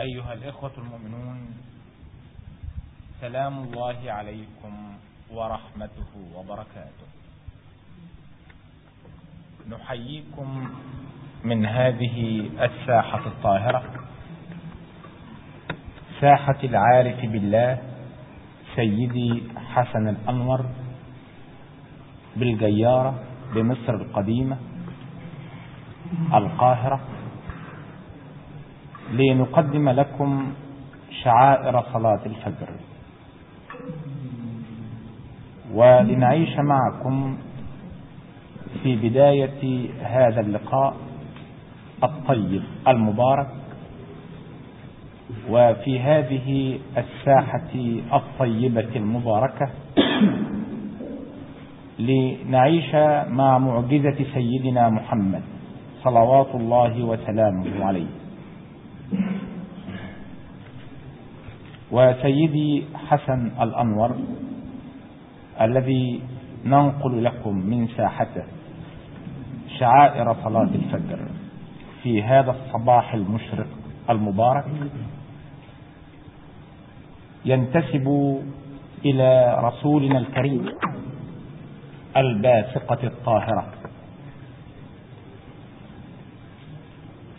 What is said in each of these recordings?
أيها الإخوة المؤمنون سلام الله عليكم ورحمته وبركاته. نحييكم من هذه الساحة الطاهرة ساحة العارف بالله سيدي حسن الأنور بالجيارة بمصر القديمة القاهرة. لنقدم لكم شعائر صلاة الفجر. ولنعيش معكم في بداية هذا اللقاء الطيب المبارك وفي هذه الساحة الطيبة المباركة لنعيش مع معجزة سيدنا محمد صلوات الله وسلامه عليه. وسيدي حسن الأنور الذي ننقل لكم من ساحته شعائر صلاة الفجر في هذا الصباح المشرق المبارك ينتسب إلى رسولنا الكريم الباسقة الطاهرة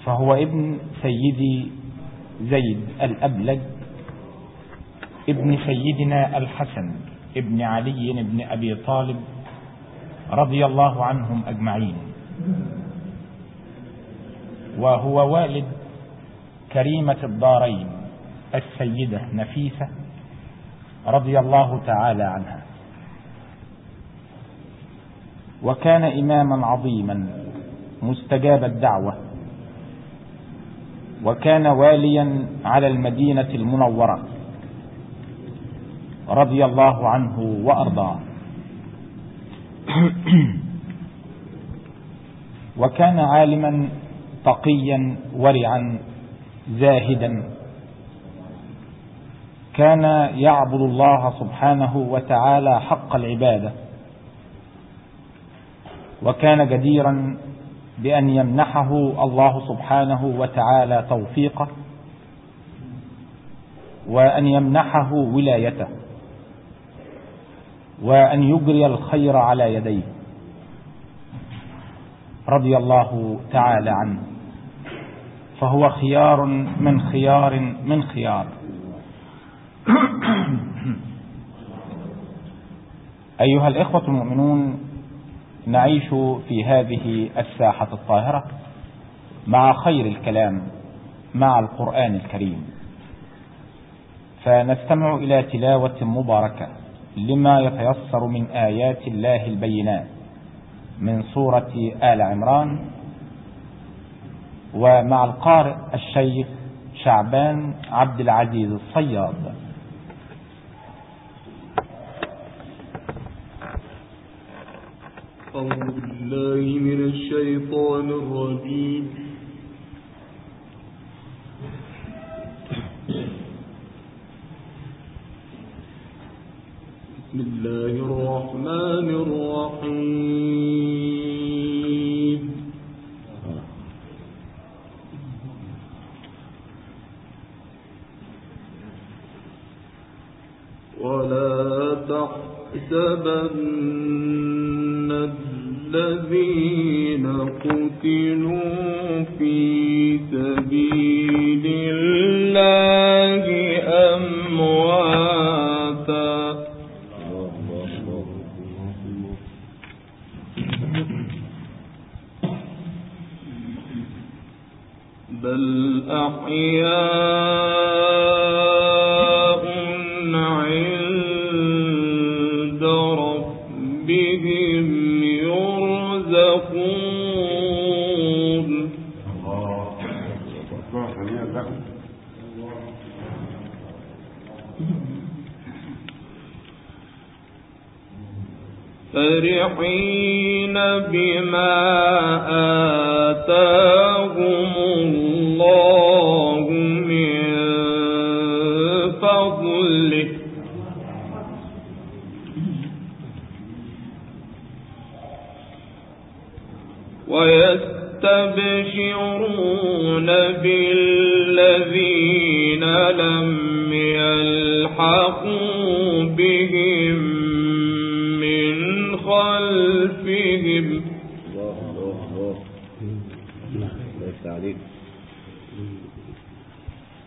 فهو ابن سيدي زيد الأبلج ابن سيدنا الحسن ابن علي بن أبي طالب رضي الله عنهم أجمعين. وهو والد كريمة الدارين السيدة نفيسة رضي الله تعالى عنها. وكان إماما عظيما مستجاب الدعوة. وكان واليا على المدينة المنورة. رضي الله عنه وأرضاه. وكان عالما تقيا ورعا زاهدا. كان يعبد الله سبحانه وتعالى حق العبادة. وكان جديرا بأن يمنحه الله سبحانه وتعالى توفيقه. وأن يمنحه ولايته. وأن يجري الخير على يديه. رضي الله تعالى عنه. فهو خيار من خيار من خيار. أيها الإخوة المؤمنون نعيش في هذه الساحة الطاهرة مع خير الكلام مع القرآن الكريم. فنستمع إلى تلاوة مباركة. لما يتيسر من آيات الله البينات من سورة آل عمران ومع القارئ الشيخ شعبان عبد العزيز الصياد. أعوذ بالله من الشيطان الرجيم. الله الرحمن الرحيم ولا تحسبن الذين قتلوا في سبيل عند ربهم يرزقون. فرحين بما آتاهم ويستبشرون بالذين الذين لم يلحقوا بهم من خلفهم. الله الله الله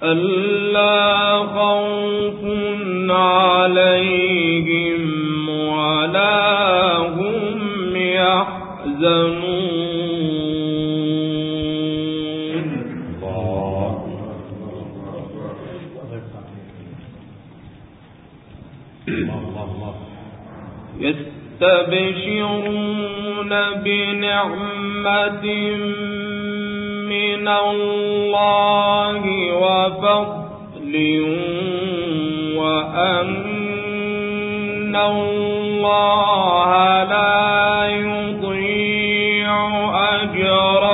ألا خوف عليهم ولا هم يحزنون. يستبشرون بنعمة من الله وفضل وأن الله لا يضيع أجر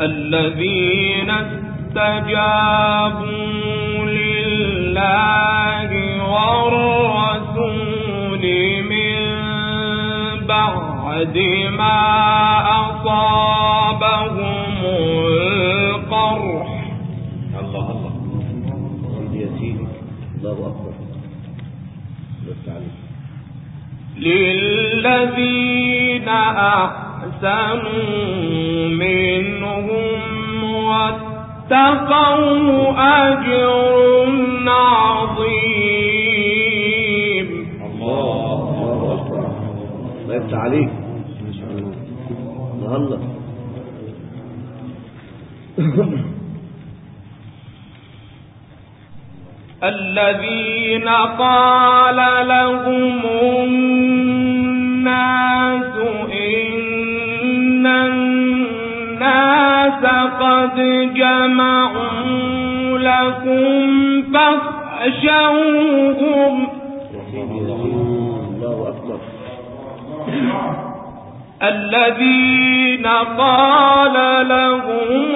الذين استجابوا لله والرسول من بعد ما أصابهم القرح. الله الله. الله أكبر. للذين أحسنوا واتقوا أجر عظيم. الله الله أكبر. الله عليك. ما شاء الله الله الله. الذين قال لهم الناس الناس قد جمعوا لكم فاخشوهم. الذين قال لهم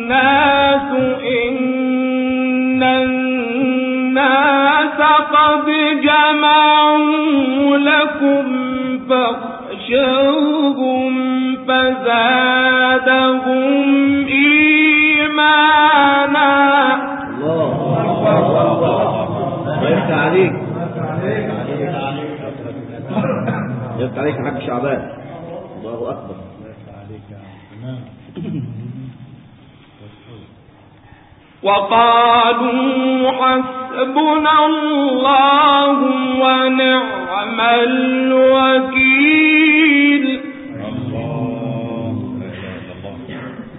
الناس إن الناس قد جمعوا لكم فاخشوهم. فزادهم إيمانا. الله الله أكبر. الله يفتح عليك يفتح عليك حاج شعبان الله أكبر. وقالوا حسبنا الله ونعم الوكيل.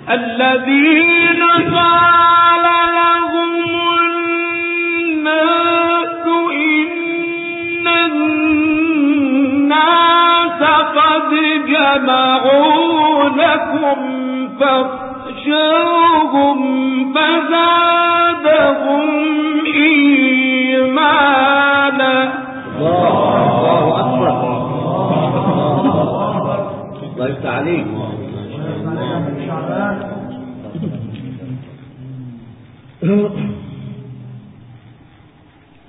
الذين قال لهم الناس إن الناس قد جمعوا لكم فاخشوهم فزادهم إيمانا. الله أكبر. الله يفتح عليك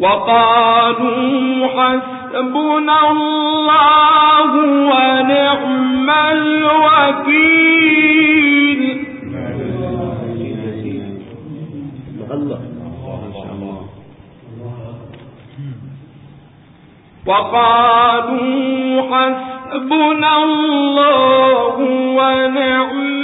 وقالوا حسبنا الله ونعم الوكيل. الله وقالوا حسبنا الله ونعم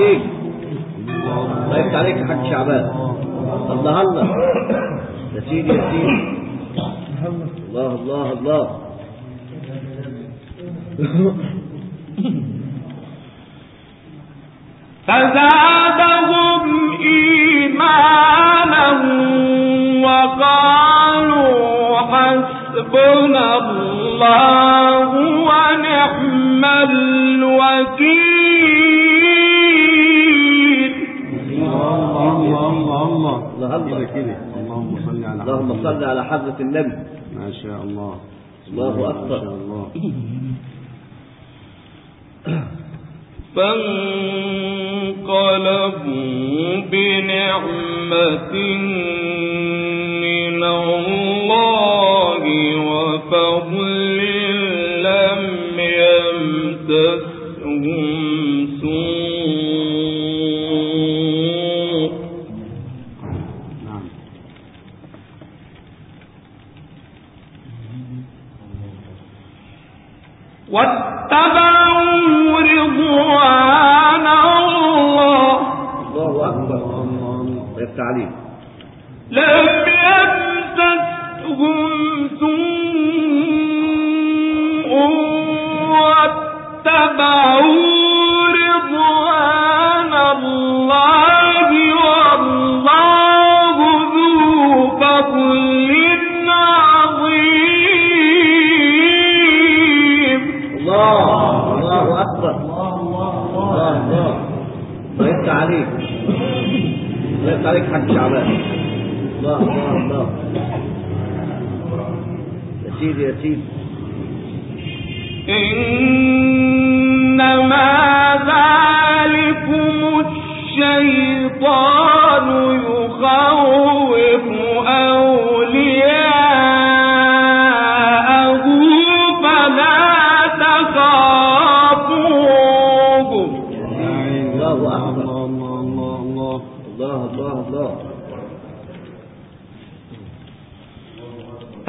عليك. الله يفتح عليك يا حاج شعبان. الله الله. يا سيدي يا سيدي. الله الله الله. فزادهم إيمانا وقالوا حسبنا الله ونعم الوكيل. الله الله الله. كده كده اللهم صل على اللهم. صل على حضرة النبي ما شاء الله الله أكبر. ما شاء الله فانقلبوا بنعمة من الله وفضل لم يمسسهم سوء نعم واتبعوا رضوان الله. الله أكبر الله عليك حق شعبان. الله الله الله. يا سيدي يا سيدي. إنما ذلكم الشيطان يخوف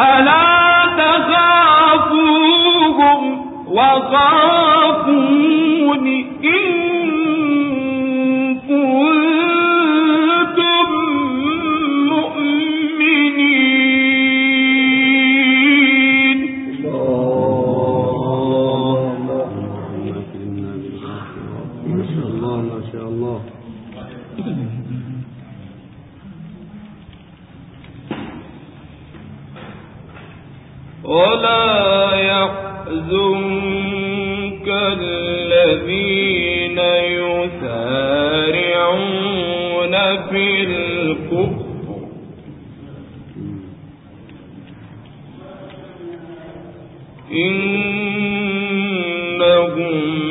فلا تخافوهم وخافون إنهم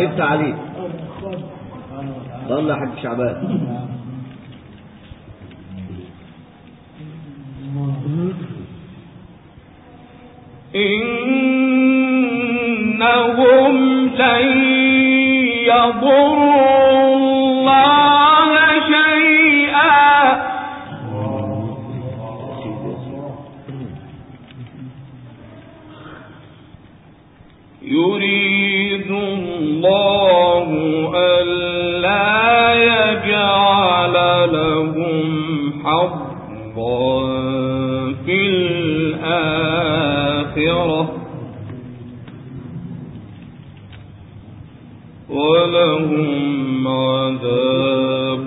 يفتح عليك الله حق شعبان. إنهم لن يضروا الآخرة. ولهم عذاب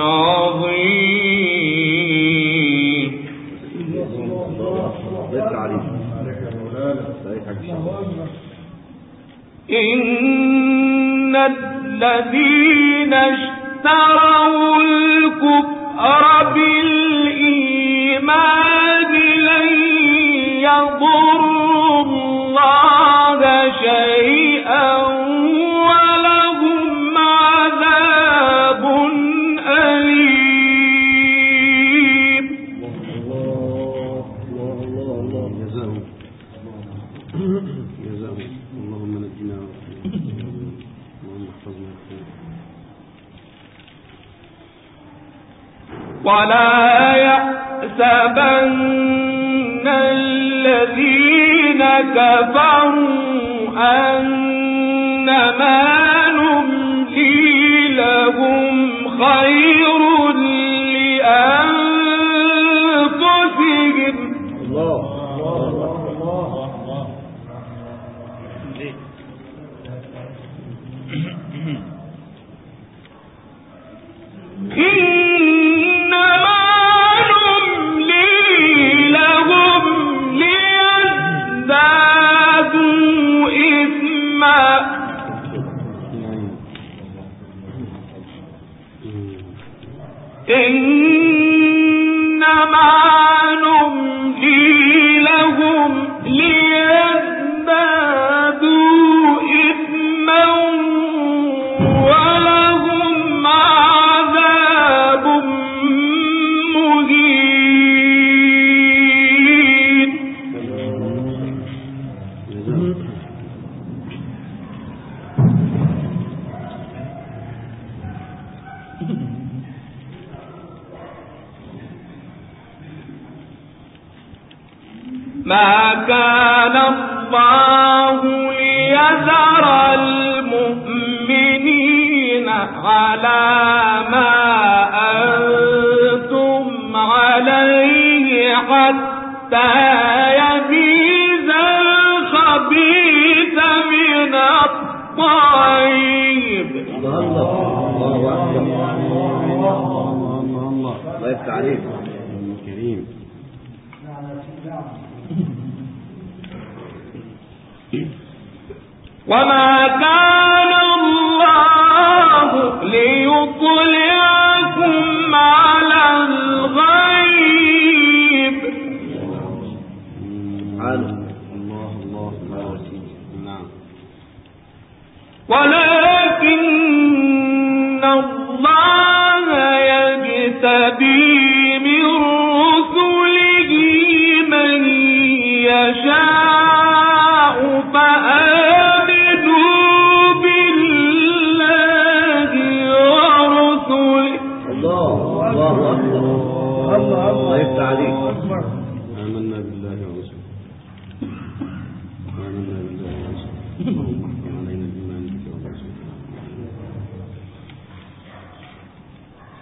عظيم. إن الذين اشتروا الكفر بالإيمان ولا يحسبن الذين كفروا أنما نملي لهم خير لأنفسهم. الله. الله على ما أنتم عليه حتى يميز الخبيث من الطيب. الله الله أكبر الله يفتح عليك كريم وما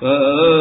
呃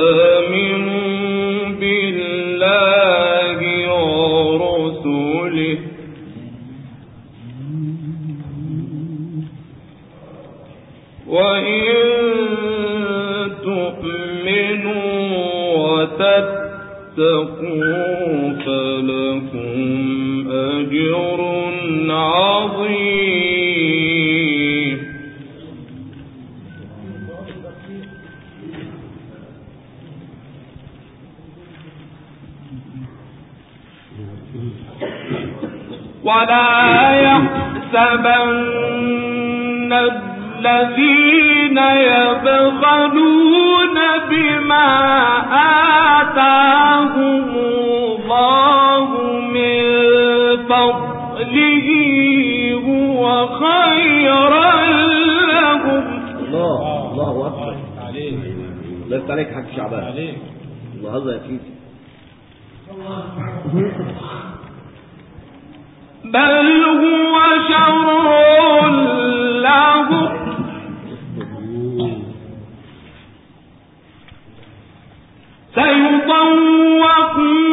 الذين يبخلون بما آتاهم الله من فضله هو خيرا لهم الله الله أكبر. الله يفتح عليك حق شعبان. الله الله يا سيدي بل هو شر سيطوقون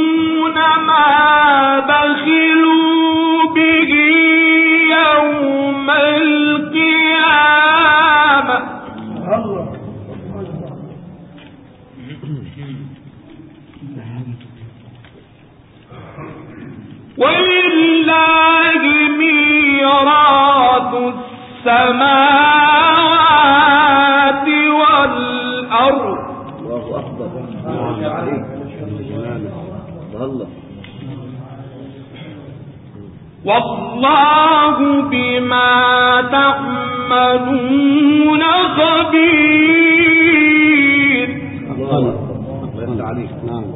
السماوات والأرض الله أكبر الله الله الله والله بما تعملون خبير الله الله يفتح عليك نعم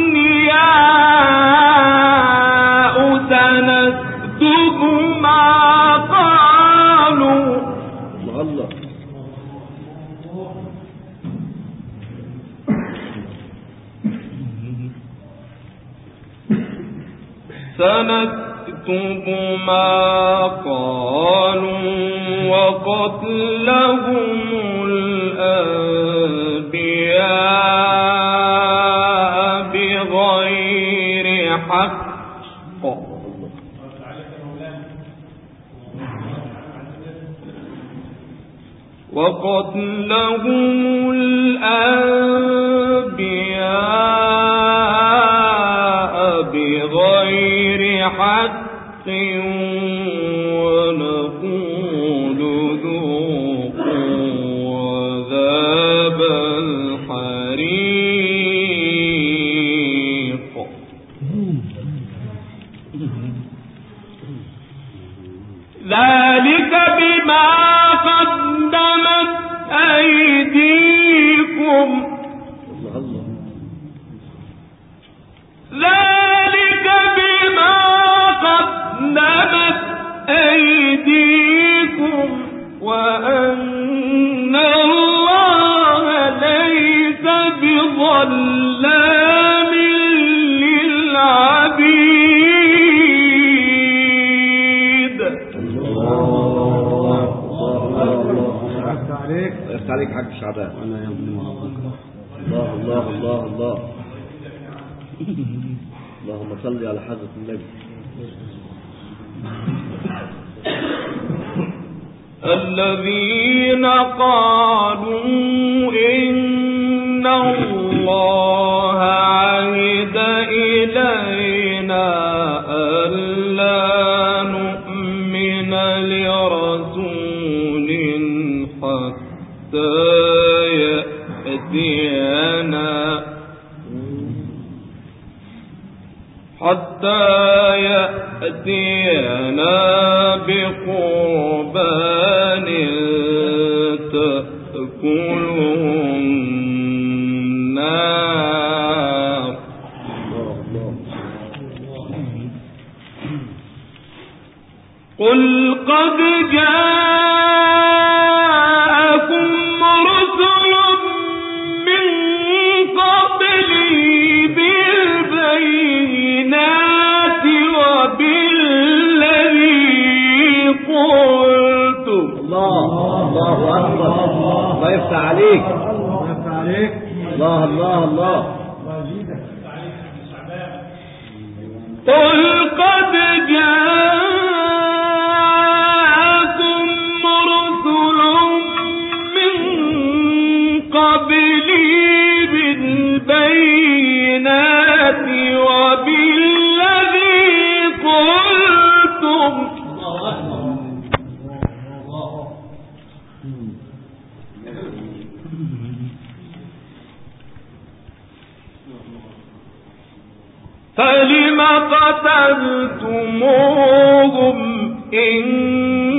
سنكتب ما قالوا وقتلهم وقتلهم الأنبياء بغير حق ونقول ذوقوا عذاب الحريق. ذلك بما صل على حضرة النبي. الذين قالوا إن الله عهد إلينا ألا نؤمن لرسول حتى يأتينا. حتى يأتينا بقربان تأكله الله الله الله. قل قتلتموهم إن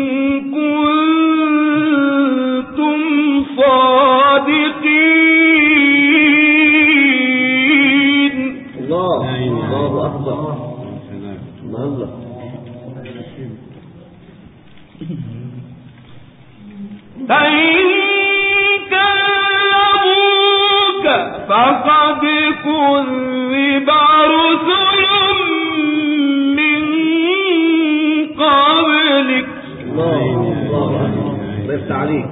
عليه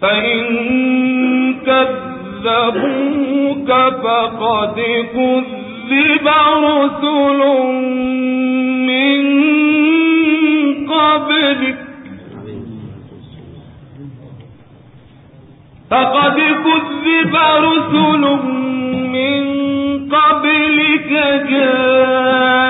فإن كذبوك فقد كذب رسل من قبلك. فقد كذب رسل من قبلك جاء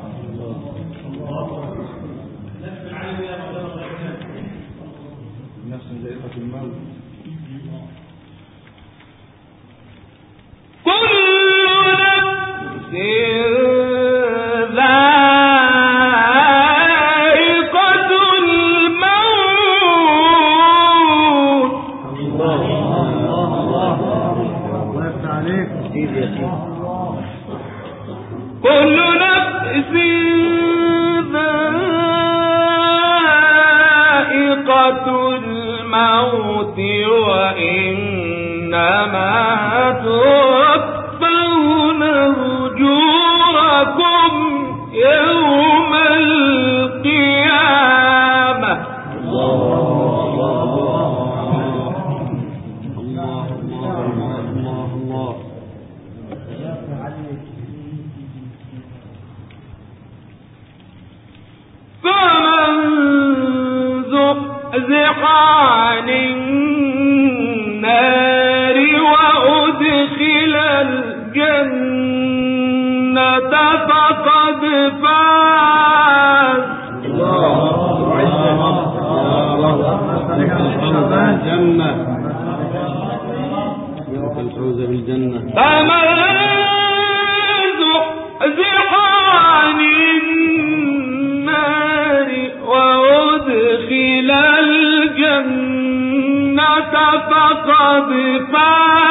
مزقا النار وأدخل الجنة فقد فاز. الله الله الجنة الفوز بالجنة فمن فقد فاز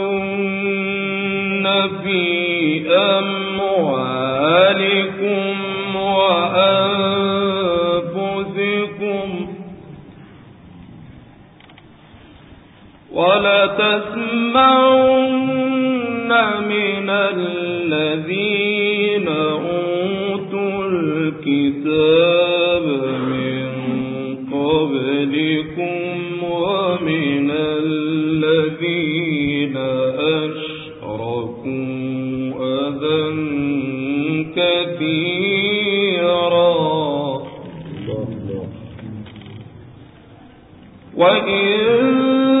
من الذين أوتوا الكتاب من قبلكم ومن الذين أشركوا أذى كثيرا. وإن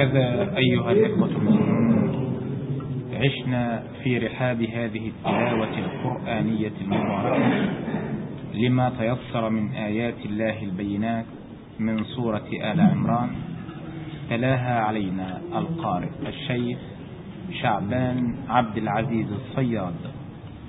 وهكذا أيها الإخوة المسلمون عشنا في رحاب هذه التلاوة القرآنية المباركة لما تيسر من آيات الله البينات من سورة آل عمران تلاها علينا القارئ الشيخ شعبان عبد العزيز الصياد.